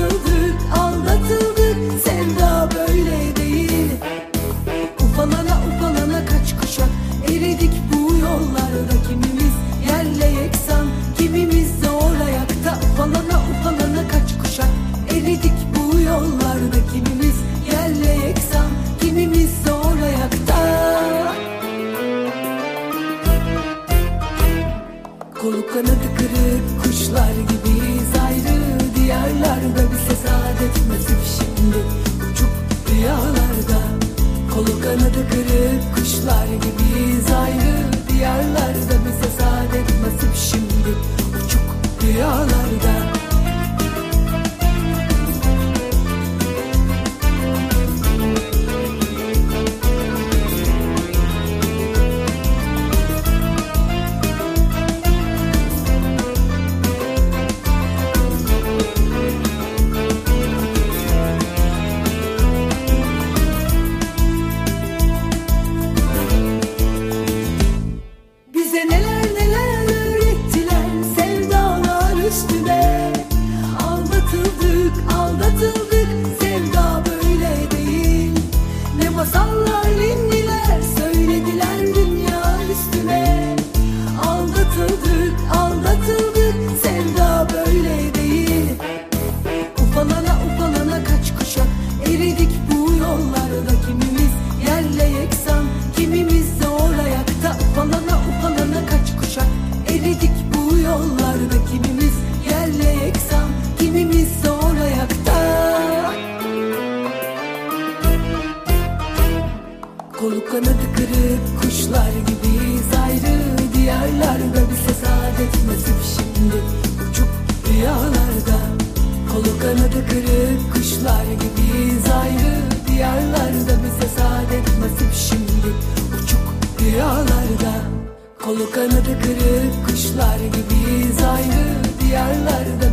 Aldatıldık, aldatıldık. Sevda böyle değil. Ufalana ufalana kaç kuşak Eridik bu yollarda. Kimimiz Yerle yeksan kimimiz zor ayakta. Ufalana ufalana kaç kuşak Eridik bu yollarda. Kimimiz Yerle yeksan kimimiz zor ayakta. Kolu kanadı kırık kuşlar gibiyiz. Kanadı kırık kuşlar gibiyiz yollarda kimimiz yerle yeksan kimimiz de orayakta ufalana ufalana kaç kuşak. Eridik bu yollarda kimimiz yerle yeksan kimimiz de orayakta Kolu kanadı kırık kuşlar gibiyiz ayrı diyarlarda bize saadet nasip şimdi Kolu kanadı kırık kuşlar gibiyiz ayrı diyarlarda